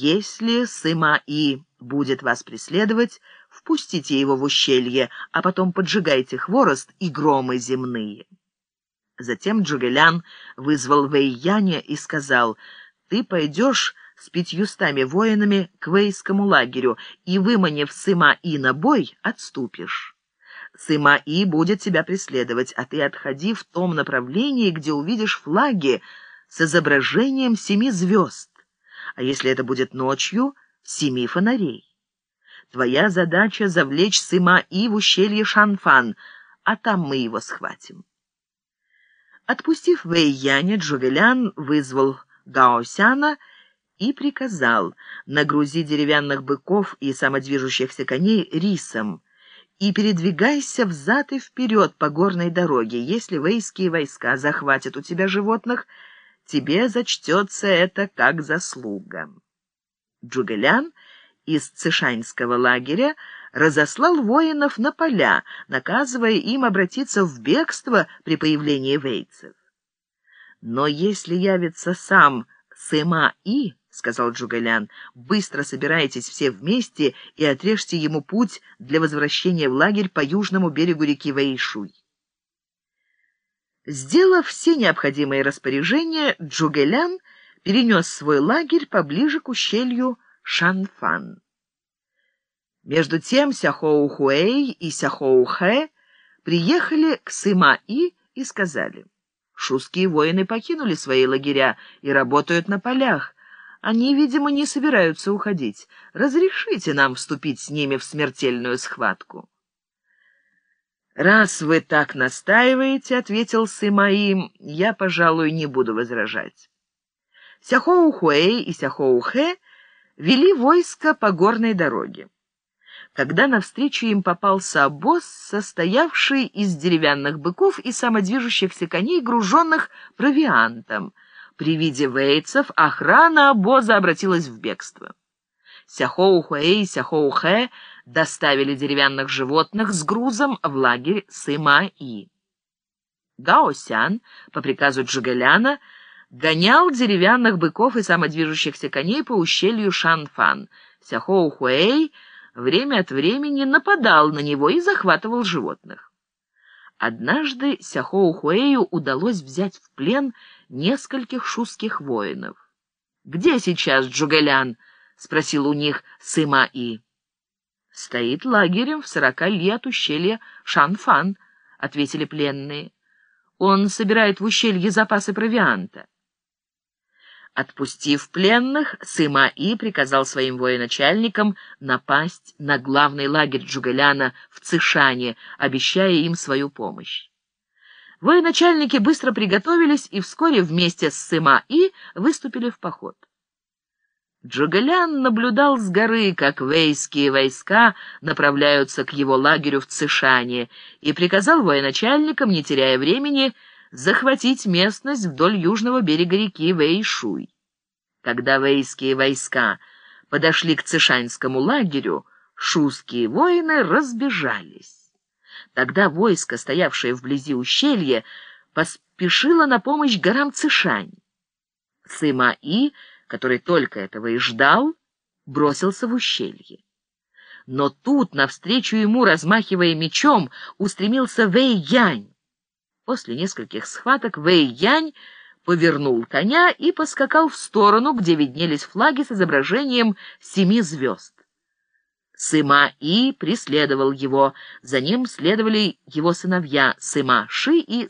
Если Сыма-И будет вас преследовать, впустите его в ущелье, а потом поджигайте хворост и громы земные». Затем Джугелян вызвал Вэйяня и сказал, «Ты пойдешь с пятьюстами воинами к Вейскому лагерю и, выманив Сыма-И на бой, отступишь. Сыма-И будет тебя преследовать, а ты отходи в том направлении, где увидишь флаги с изображением семи звезд, а если это будет ночью, семи фонарей. Твоя задача — завлечь Сыма-И в ущелье Шанфан, а там мы его схватим. Отпустив Вэйяня, Джувелян вызвал Гаосяна и приказал нагрузи деревянных быков и самодвижущихся коней рисом и передвигайся взад и вперед по горной дороге. Если вейские войска захватят у тебя животных, тебе зачтется это как заслуга. Джугелян из Цишаньского лагеря разослал воинов на поля, наказывая им обратиться в бегство при появлении вейцев. «Но если явится сам Сыма-И, — сказал Джугалян, — быстро собирайтесь все вместе и отрежьте ему путь для возвращения в лагерь по южному берегу реки Вэйшуй». Сделав все необходимые распоряжения, Джугелян перенес свой лагерь поближе к ущелью Шанфан. Между тем Сяхоу-Хуэй и Сяхоу-Хэ приехали к Сыма-И и сказали, «Шуские воины покинули свои лагеря и работают на полях. Они, видимо, не собираются уходить. Разрешите нам вступить с ними в смертельную схватку». «Раз вы так настаиваете, — ответил Сымаим, — я, пожалуй, не буду возражать». Сяхоу-Хуэй и Сяхоу-Хэ вели войско по горной дороге когда навстречу им попался обоз, состоявший из деревянных быков и самодвижущихся коней, груженных провиантом. При виде вейцев охрана обоза обратилась в бегство. Сяхоу-Хуэй и Сяхоу-Хэ доставили деревянных животных с грузом в лагерь Сыма-И. Гаосян, по приказу Джугеляна, гонял деревянных быков и самодвижущихся коней по ущелью Шанфан. Сяхоу-Хуэй — время от времени нападал на него и захватывал животных. Однажды Сяхоу Хуэю удалось взять в плен нескольких шуских воинов. «Где сейчас Джугэлян?» — спросил у них Сыма-И. «Стоит лагерем в сорока ли от ущелья Шанфан», — ответили пленные. «Он собирает в ущелье запасы провианта». Отпустив пленных, Сыма-И приказал своим военачальникам напасть на главный лагерь Джугаляна в Цишане, обещая им свою помощь. Военачальники быстро приготовились и вскоре вместе с Сыма-И выступили в поход. Джугалян наблюдал с горы, как вейские войска направляются к его лагерю в Цишане, и приказал военачальникам, не теряя времени, захватить местность вдоль южного берега реки Вэйшуй. Когда вейские войска подошли к цишаньскому лагерю, шуские воины разбежались. Тогда войско, стоявшее вблизи ущелья, поспешило на помощь горам Цишань. Сыма-И, который только этого и ждал, бросился в ущелье. Но тут, навстречу ему, размахивая мечом, устремился Вэй-Янь. После нескольких схваток Вэй-Янь повернул коня и поскакал в сторону, где виднелись флаги с изображением семи звезд. Сыма-И преследовал его, за ним следовали его сыновья Сыма-Ши и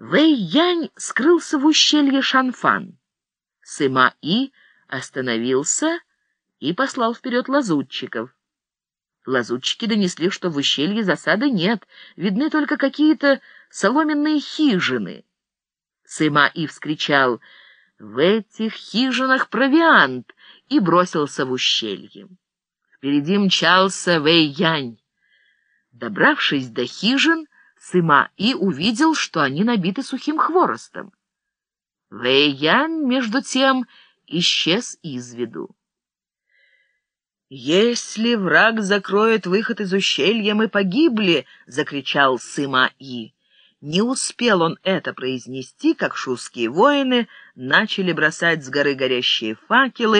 Сыма-Джао. Вэй-Янь скрылся в ущелье Шанфан. Сыма-И остановился и послал вперед лазутчиков. Лазутчики донесли, что в ущелье засады нет, видны только какие-то соломенные хижины. Сыма-И вскричал «В этих хижинах провиант!» и бросился в ущелье. Впереди мчался Вэй-Янь. Добравшись до хижин, Сыма-И увидел, что они набиты сухим хворостом. Вэй-Янь, между тем, исчез из виду. «Если враг закроет выход из ущелья, мы погибли!» — закричал Сыма-И. Не успел он это произнести, как шуские воины начали бросать с горы горящие факелы,